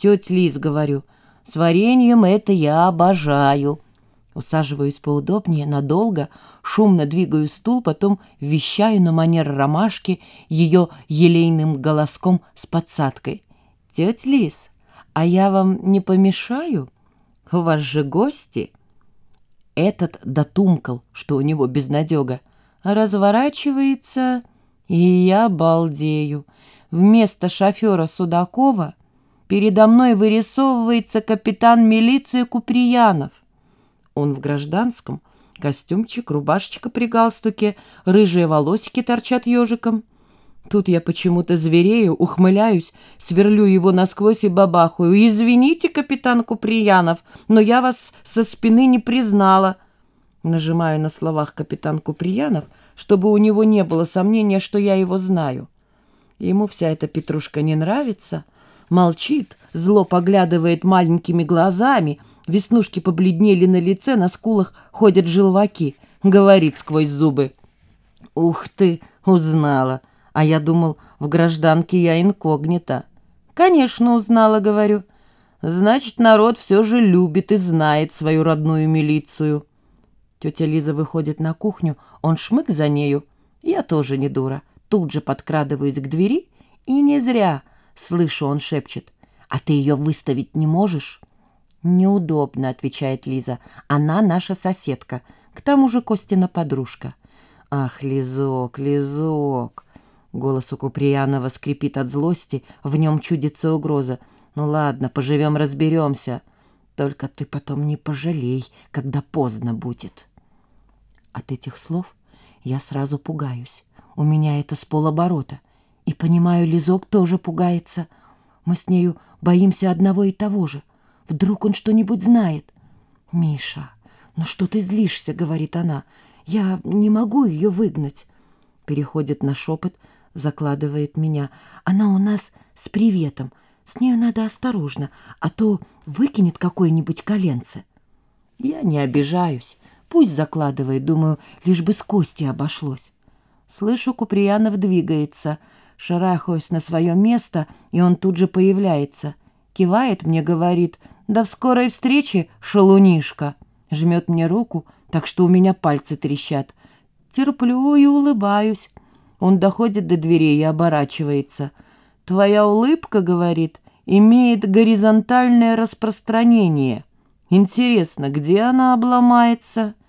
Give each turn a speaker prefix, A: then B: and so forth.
A: «Тетя Лиз, — говорю, — с вареньем это я обожаю». Усаживаюсь поудобнее, надолго, шумно двигаю стул, потом вещаю на манер ромашки ее елейным голоском с подсадкой. «Тетя Лиз, а я вам не помешаю? У вас же гости». Этот дотумкал, что у него безнадега, разворачивается, и я балдею. Вместо шофера Судакова передо мной вырисовывается капитан милиции Куприянов. Он в гражданском, костюмчик, рубашечка при галстуке, рыжие волосики торчат ежиком. Тут я почему-то зверею, ухмыляюсь, сверлю его насквозь и бабахаю. «Извините, капитан Куприянов, но я вас со спины не признала». Нажимаю на словах капитан Куприянов, чтобы у него не было сомнения, что я его знаю. Ему вся эта петрушка не нравится. Молчит, зло поглядывает маленькими глазами, веснушки побледнели на лице, на скулах ходят желваки. Говорит сквозь зубы. «Ух ты, узнала!» А я думал, в гражданке я инкогнито. Конечно, узнала, говорю. Значит, народ все же любит и знает свою родную милицию. Тетя Лиза выходит на кухню, он шмык за нею. Я тоже не дура. Тут же подкрадываюсь к двери, и не зря, слышу, он шепчет. А ты ее выставить не можешь? «Неудобно», — отвечает Лиза. «Она наша соседка, к тому же Костина подружка». «Ах, Лизок, Лизок!» Голос у Куприянова скрипит от злости, в нем чудится угроза. «Ну ладно, поживем, разберемся. Только ты потом не пожалей, когда поздно будет». От этих слов я сразу пугаюсь. У меня это с полоборота. И, понимаю, Лизок тоже пугается. Мы с нею боимся одного и того же. Вдруг он что-нибудь знает. «Миша, ну что ты злишься?» — говорит она. «Я не могу ее выгнать». Переходит на шепот, закладывает меня. Она у нас с приветом. С нею надо осторожно, а то выкинет какое-нибудь коленце. Я не обижаюсь. Пусть закладывает, думаю, лишь бы с кости обошлось. Слышу, Куприянов двигается. Шарахаюсь на свое место, и он тут же появляется. Кивает мне, говорит, «До скорой встречи, шалунишка!» Жмет мне руку, так что у меня пальцы трещат. Терплю и улыбаюсь. Он доходит до дверей и оборачивается. «Твоя улыбка, — говорит, — имеет горизонтальное распространение. Интересно, где она обломается?»